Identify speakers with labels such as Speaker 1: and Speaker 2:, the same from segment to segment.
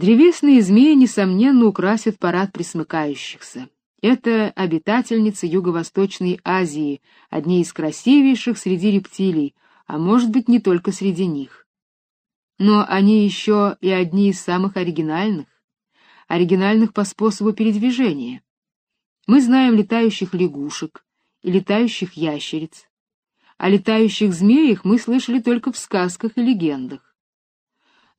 Speaker 1: Древесные змеи, несомненно, украсят парад присмыкающихся. Это обитательницы Юго-Восточной Азии, одни из красивейших среди рептилий, а может быть, не только среди них. Но они еще и одни из самых оригинальных, оригинальных по способу передвижения. Мы знаем летающих лягушек и летающих ящериц. О летающих змеях мы слышали только в сказках и легендах.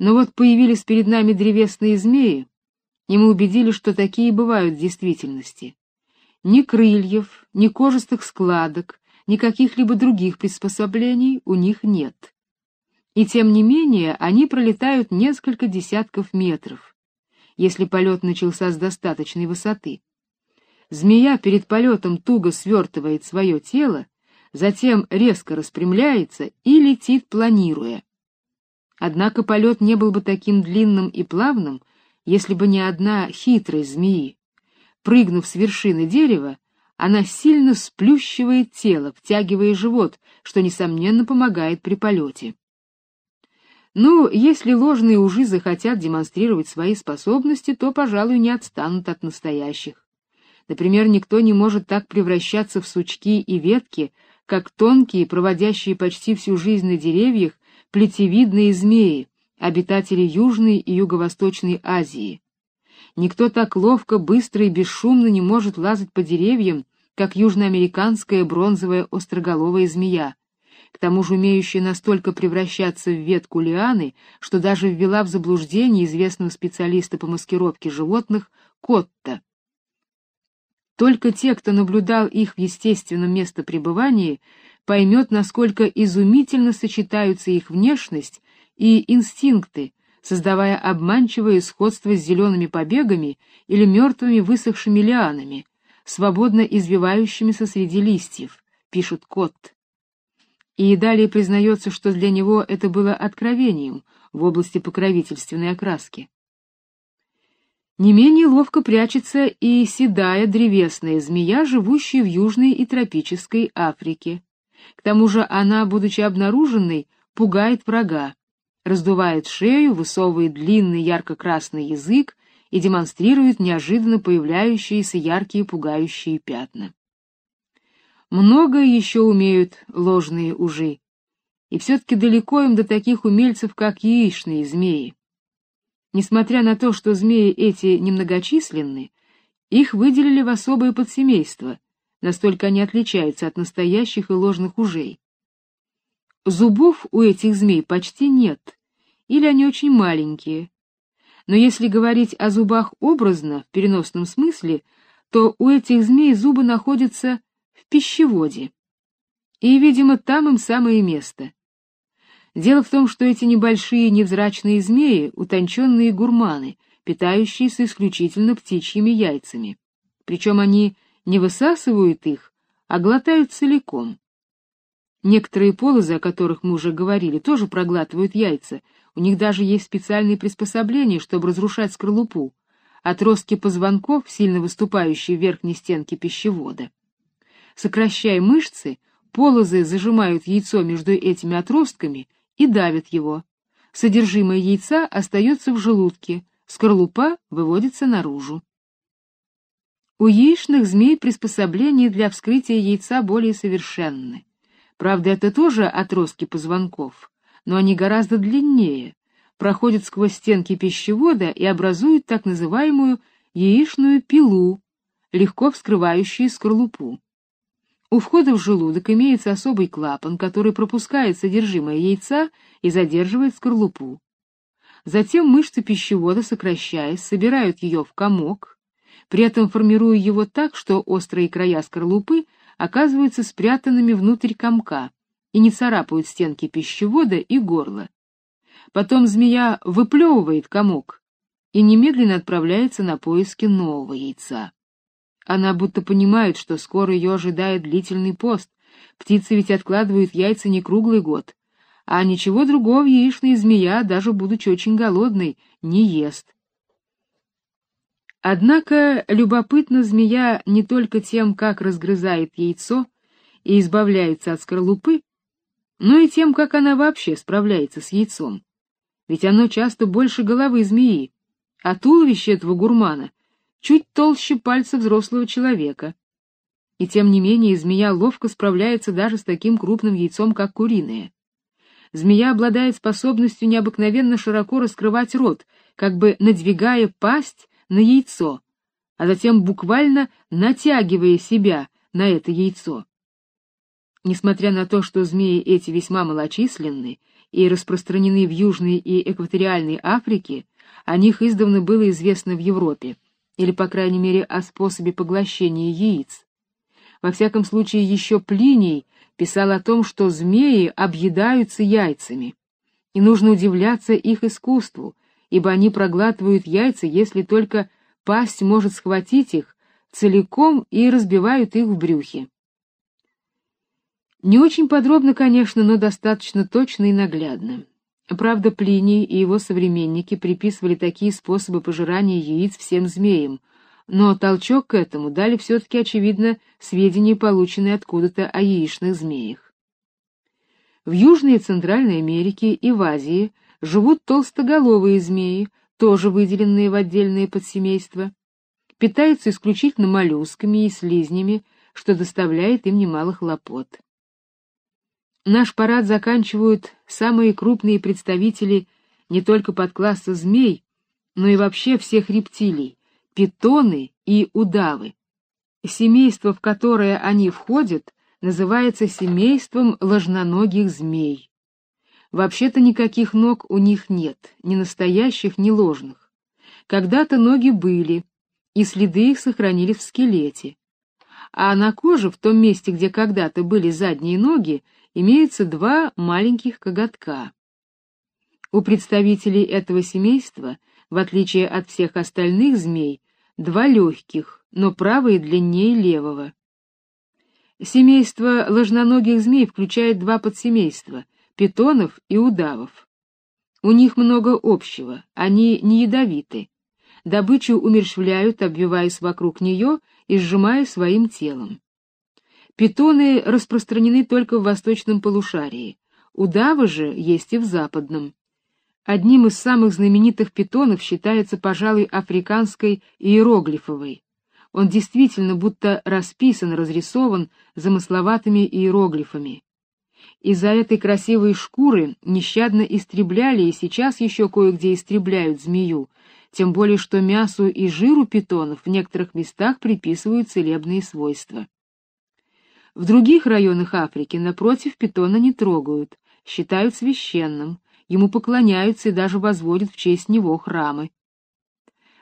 Speaker 1: Но вот появились перед нами древесные змеи, и мы убедились, что такие бывают в действительности. Ни крыльев, ни кожистых складок, ни каких-либо других приспособлений у них нет. И тем не менее они пролетают несколько десятков метров, если полет начался с достаточной высоты. Змея перед полетом туго свертывает свое тело, затем резко распрямляется и летит, планируя. Однако полет не был бы таким длинным и плавным, если бы не одна хитрость змеи. Прыгнув с вершины дерева, она сильно сплющивает тело, втягивая живот, что, несомненно, помогает при полете. Ну, если ложные ужи захотят демонстрировать свои способности, то, пожалуй, не отстанут от настоящих. Например, никто не может так превращаться в сучки и ветки, как тонкие, проводящие почти всю жизнь на деревьях, плетевидные змеи, обитатели Южной и Юго-Восточной Азии. Никто так ловко, быстро и бесшумно не может лазать по деревьям, как южноамериканская бронзовая остроголовая змея, к тому же умеющая настолько превращаться в ветку лианы, что даже ввела в заблуждение известного специалиста по маскировке животных Котта. Только те, кто наблюдал их в естественном местопребывании, поймет, насколько изумительно сочетаются их внешность и инстинкты, создавая обманчивое сходство с зелеными побегами или мертвыми высохшими лианами, свободно извивающимися среди листьев, пишет Кот. И далее признается, что для него это было откровением в области покровительственной окраски. Не менее ловко прячется и седая древесная змея, живущая в Южной и тропической Африке. К тому же она, будучи обнаруженной, пугает врага, раздувает шею, высовывает длинный ярко-красный язык и демонстрирует неожиданно появляющиеся яркие пугающие пятна. Многое еще умеют ложные ужи, и все-таки далеко им до таких умельцев, как яичные змеи. Несмотря на то, что змеи эти немногочисленны, их выделили в особое подсемейство, настолько они отличаются от настоящих и ложных ужей. Зубов у этих змей почти нет, или они очень маленькие. Но если говорить о зубах образно, в переносном смысле, то у этих змей зубы находятся в пищеводе. И, видимо, там им самое место. Дело в том, что эти небольшие невзрачные змеи — утонченные гурманы, питающиеся исключительно птичьими яйцами. Причем они не высасывают их, а глотают целиком. Некоторые полозы, о которых мы уже говорили, тоже проглатывают яйца. У них даже есть специальные приспособления, чтобы разрушать скорлупу. Отростки позвонков, сильно выступающие в верхней стенке пищевода. Сокращая мышцы, полозы зажимают яйцо между этими отростками и давят его. Содержимое яйца остается в желудке, скорлупа выводится наружу. У яичных змей приспособления для вскрытия яйца более совершенны. Правда, это тоже отростки позвонков, но они гораздо длиннее, проходят сквозь стенки пищевода и образуют так называемую яичную пилу, легко вскрывающую скорлупу. У входа в желудок имеется особый клапан, который пропускает содержимое яйца и задерживает скорлупу. Затем мышцы пищевода, сокращаясь, собирают ее в комок, при этом формируя его так, что острые края скорлупы оказываются спрятанными внутрь комка и не царапают стенки пищевода и горла. Потом змея выплевывает комок и немедленно отправляется на поиски нового яйца. Она будто понимает, что скоро ее ожидает длительный пост. Птицы ведь откладывают яйца не круглый год, а ничего другого яичная змея, даже будучи очень голодной, не ест. Однако любопытна змея не только тем, как разгрызает яйцо и избавляется от скорлупы, но и тем, как она вообще справляется с яйцом. Ведь оно часто больше головы змеи, а туловище этого гурмана чуть толще пальца взрослого человека. И тем не менее змея ловко справляется даже с таким крупным яйцом, как куриное. Змея обладает способностью необыкновенно широко раскрывать рот, как бы надвигая пасть на яйцо, а затем буквально натягивая себя на это яйцо. Несмотря на то, что змеи эти весьма малочисленны и распространены в Южной и Экваториальной Африке, о них издавна было известно в Европе, или, по крайней мере, о способе поглощения яиц. Во всяком случае, еще Плиний писал о том, что змеи объедаются яйцами, и нужно удивляться их искусству, ибо они проглатывают яйца, если только пасть может схватить их целиком и разбивают их в брюхе. Не очень подробно, конечно, но достаточно точно и наглядно. Правда, Плиний и его современники приписывали такие способы пожирания яиц всем змеям, но толчок к этому дали все-таки, очевидно, сведения, полученные откуда-то о яичных змеях. В Южной и Центральной Америке и в Азии живут толстоголовые змеи, тоже выделенные в отдельные подсемейства, питаются исключительно моллюсками и слизнями, что доставляет им немало хлопот. Наш парад заканчивают самые крупные представители не только подкласса змей, но и вообще всех рептилий, питоны и удавы. Семейство, в которое они входят, называется семейством ложноногих змей. Вообще-то никаких ног у них нет, ни настоящих, ни ложных. Когда-то ноги были, и следы их сохранились в скелете. А на коже, в том месте, где когда-то были задние ноги, имеются два маленьких коготка. У представителей этого семейства, в отличие от всех остальных змей, два легких, но правые длиннее левого. Семейство ложноногих змей включает два подсемейства — питонов и удавов. У них много общего, они не ядовиты. Добычу умерщвляют, обвиваясь вокруг нее и сжимая своим телом. Питоны распространены только в восточном полушарии, удавы же есть и в западном. Одним из самых знаменитых питонов считается, пожалуй, африканской иероглифовой. Он действительно будто расписан, разрисован замысловатыми иероглифами. Из-за этой красивой шкуры нещадно истребляли и сейчас еще кое-где истребляют змею, тем более что мясу и жиру питонов в некоторых местах приписывают целебные свойства. В других районах Африки, напротив, питона не трогают, считают священным, ему поклоняются и даже возводят в честь него храмы.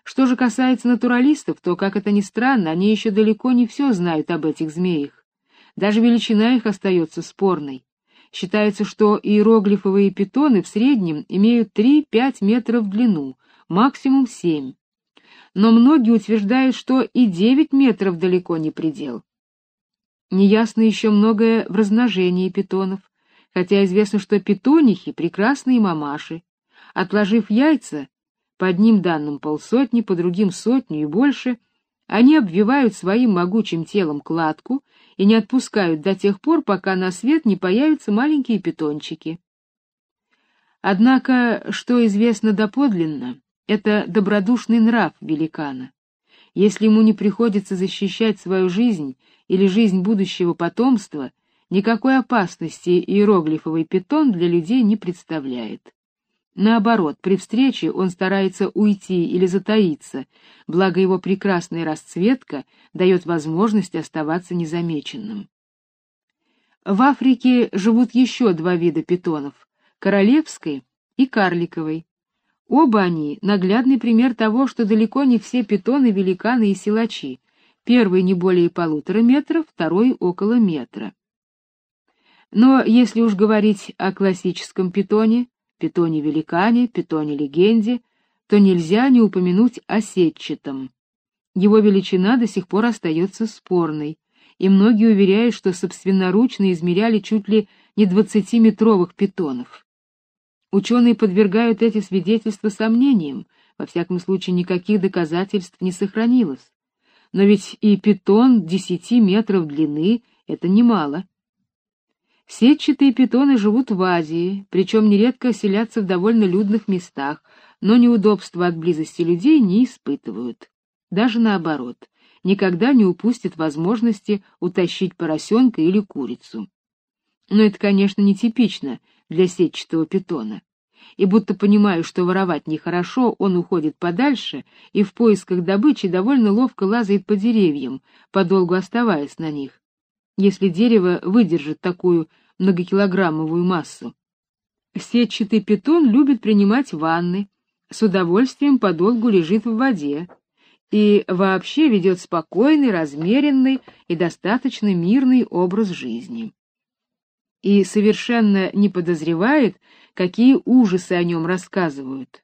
Speaker 1: Что же касается натуралистов, то, как это ни странно, они еще далеко не все знают об этих змеях. Даже величина их остается спорной. Считается, что иероглифовые питоны в среднем имеют 3-5 метров в длину, максимум 7. Но многие утверждают, что и 9 метров далеко не предел. Неясно еще многое в размножении питонов, хотя известно, что питонихи — прекрасные мамаши. Отложив яйца, по одним данным полсотни, по другим сотню и больше, они обвивают своим могучим телом кладку и не отпускают до тех пор, пока на свет не появятся маленькие питончики. Однако, что известно доподлинно, это добродушный нрав великана. Если ему не приходится защищать свою жизнь или жизнь будущего потомства, никакой опасности иероглифовый питон для людей не представляет. Наоборот, при встрече он старается уйти или затаиться, благо его прекрасная расцветка дает возможность оставаться незамеченным. В Африке живут еще два вида питонов — королевской и карликовой. Оба они — наглядный пример того, что далеко не все питоны — великаны и силачи, Первый не более полутора метров, второй около метра. Но если уж говорить о классическом питоне, питоне-великане, питоне-легенде, то нельзя не упомянуть о сетчатом. Его величина до сих пор остается спорной, и многие уверяют, что собственноручно измеряли чуть ли не двадцатиметровых питонов. Ученые подвергают эти свидетельства сомнениям, во всяком случае никаких доказательств не сохранилось но ведь и питон десяти метров длины — это немало. Сетчатые питоны живут в Азии, причем нередко селятся в довольно людных местах, но неудобства от близости людей не испытывают. Даже наоборот, никогда не упустят возможности утащить поросенка или курицу. Но это, конечно, нетипично для сетчатого питона. И будто понимая, что воровать нехорошо, он уходит подальше и в поисках добычи довольно ловко лазает по деревьям, подолгу оставаясь на них, если дерево выдержит такую многокилограммовую массу. Сетчатый питон любит принимать ванны, с удовольствием подолгу лежит в воде и вообще ведет спокойный, размеренный и достаточно мирный образ жизни. И совершенно не подозревает, какие ужасы о нем рассказывают.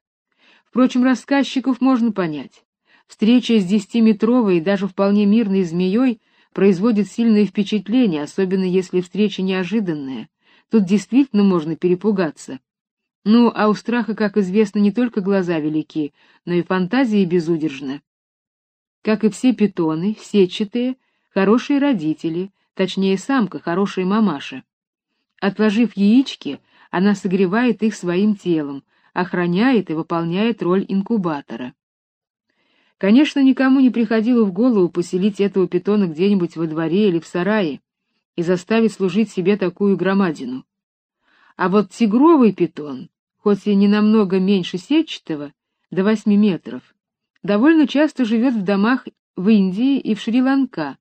Speaker 1: Впрочем, рассказчиков можно понять. Встреча с десятиметровой, даже вполне мирной змеей производит сильное впечатление, особенно если встреча неожиданная. Тут действительно можно перепугаться. Ну, а у страха, как известно, не только глаза велики, но и фантазии безудержны. Как и все питоны, сетчатые, хорошие родители, точнее самка, хорошая мамаша. Отложив яички, она согревает их своим телом, охраняет и выполняет роль инкубатора. Конечно, никому не приходило в голову поселить этого питона где-нибудь во дворе или в сарае и заставить служить себе такую громадину. А вот тигровый питон, хоть и не намного меньше сетчатого, до восьми метров, довольно часто живет в домах в Индии и в Шри-Ланка,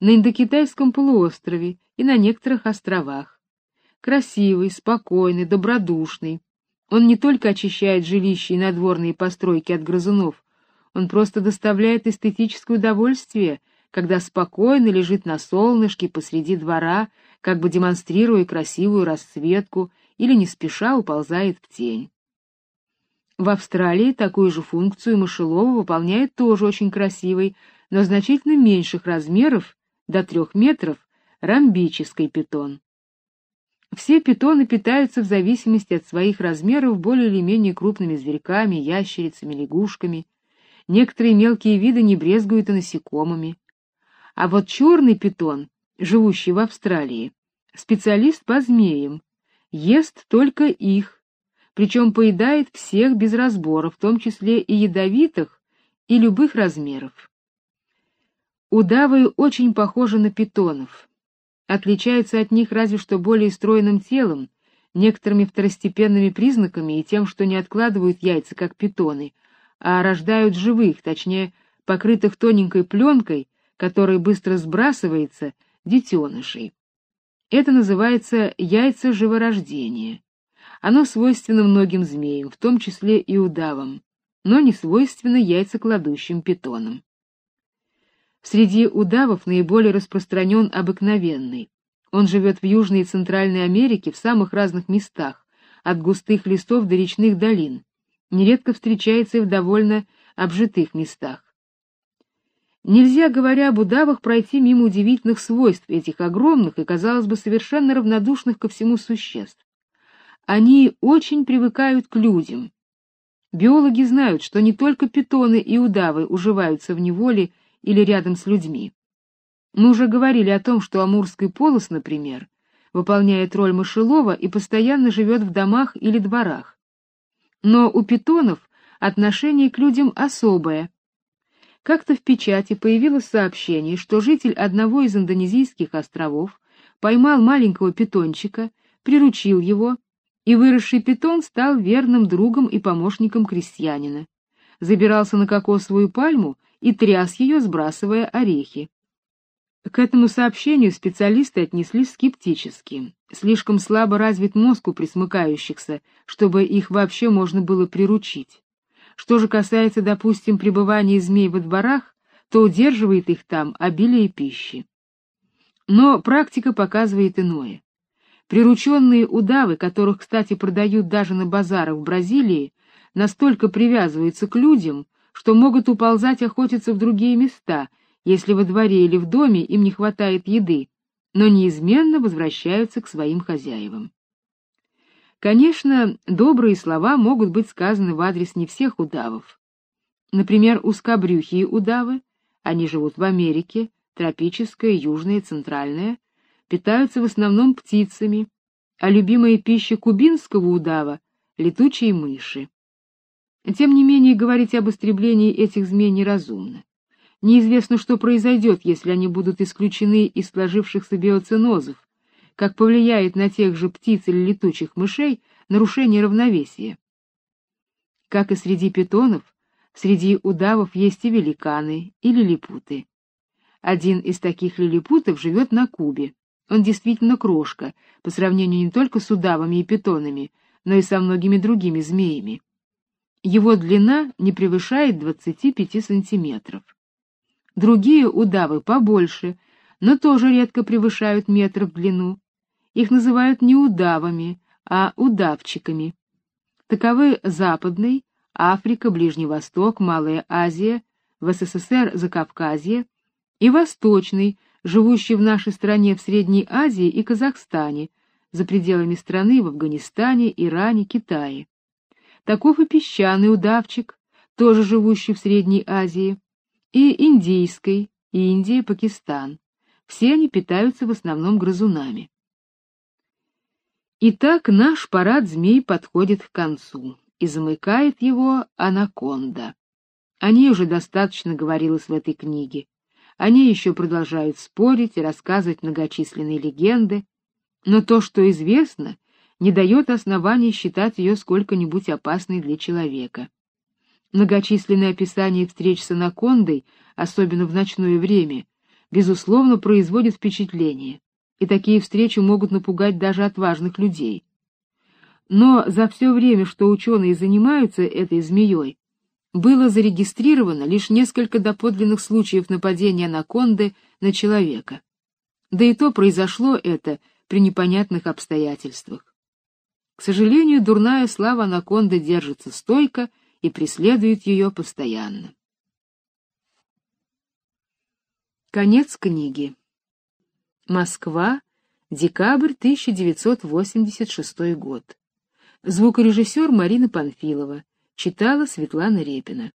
Speaker 1: на Индокитайском полуострове и на некоторых островах красивый, спокойный, добродушный. Он не только очищает жилища и надворные постройки от грызунов, он просто доставляет эстетическое удовольствие, когда спокойно лежит на солнышке посреди двора, как бы демонстрируя красивую расцветку, или не спеша уползает в тень. В Австралии такую же функцию мышелова выполняет тоже очень красивый, но значительно меньших размеров, до трех метров, рамбический питон. Все питоны питаются в зависимости от своих размеров более или менее крупными зверьками, ящерицами, лягушками. Некоторые мелкие виды не брезгуют и насекомыми. А вот черный питон, живущий в Австралии, специалист по змеям, ест только их, причем поедает всех без разбора, в том числе и ядовитых, и любых размеров. Удавы очень похожи на питонов отличаются от них разве что более стройным телом, некоторыми второстепенными признаками и тем, что не откладывают яйца, как питоны, а рождают живых, точнее, покрытых тоненькой пленкой, которая быстро сбрасывается, детенышей. Это называется яйца живорождения. Оно свойственно многим змеям, в том числе и удавам, но не свойственно яйцекладущим питонам. Среди удавов наиболее распространен обыкновенный. Он живет в Южной и Центральной Америке в самых разных местах, от густых лесов до речных долин. Нередко встречается и в довольно обжитых местах. Нельзя, говоря об удавах, пройти мимо удивительных свойств этих огромных и, казалось бы, совершенно равнодушных ко всему существ. Они очень привыкают к людям. Биологи знают, что не только питоны и удавы уживаются в неволе или рядом с людьми. Мы уже говорили о том, что амурский полос, например, выполняет роль мышелова и постоянно живет в домах или дворах. Но у питонов отношение к людям особое. Как-то в печати появилось сообщение, что житель одного из индонезийских островов поймал маленького питончика, приручил его, и выросший питон стал верным другом и помощником крестьянина. Забирался на кокосовую пальму и тряс ее, сбрасывая орехи. К этому сообщению специалисты отнеслись скептически. Слишком слабо развит мозг у присмыкающихся, чтобы их вообще можно было приручить. Что же касается, допустим, пребывания змей во дворах, то удерживает их там обилие пищи. Но практика показывает иное. Прирученные удавы, которых, кстати, продают даже на базарах в Бразилии, настолько привязываются к людям, что могут уползать охотиться в другие места, если во дворе или в доме им не хватает еды, но неизменно возвращаются к своим хозяевам. Конечно, добрые слова могут быть сказаны в адрес не всех удавов. Например, узкобрюхие удавы, они живут в Америке, тропическая, южная, центральная, питаются в основном птицами, а любимая пища кубинского удава — летучие мыши. Тем не менее, говорить об истреблении этих змей неразумно. Неизвестно, что произойдет, если они будут исключены из сложившихся биоценозов, как повлияет на тех же птиц или летучих мышей нарушение равновесия. Как и среди питонов, среди удавов есть и великаны, и лилипуты. Один из таких лилипутов живет на Кубе. Он действительно крошка, по сравнению не только с удавами и питонами, но и со многими другими змеями. Его длина не превышает 25 сантиметров. Другие удавы побольше, но тоже редко превышают метр в длину. Их называют не удавами, а удавчиками. Таковы Западный, Африка, Ближний Восток, Малая Азия, в СССР Закавказье и Восточный, живущий в нашей стране в Средней Азии и Казахстане, за пределами страны в Афганистане, Иране, Китае. Таков и песчаный удавчик, тоже живущий в Средней Азии, и индийской, Индия, Пакистан. Все они питаются в основном грызунами. Итак, наш парад змей подходит к концу, и замыкает его анаконда. О ней уже достаточно говорилось в этой книге. Они еще продолжают спорить и рассказывать многочисленные легенды, но то, что известно, не дает оснований считать ее сколько-нибудь опасной для человека. Многочисленные описания встреч с анакондой, особенно в ночное время, безусловно, производят впечатление, и такие встречи могут напугать даже отважных людей. Но за все время, что ученые занимаются этой змеей, было зарегистрировано лишь несколько доподлинных случаев нападения анаконды на человека. Да и то произошло это при непонятных обстоятельствах. К сожалению, дурная слава анаконды держится стойко и преследует ее постоянно. Конец книги. Москва, декабрь 1986 год. Звукорежиссер Марина Панфилова. Читала Светлана Репина.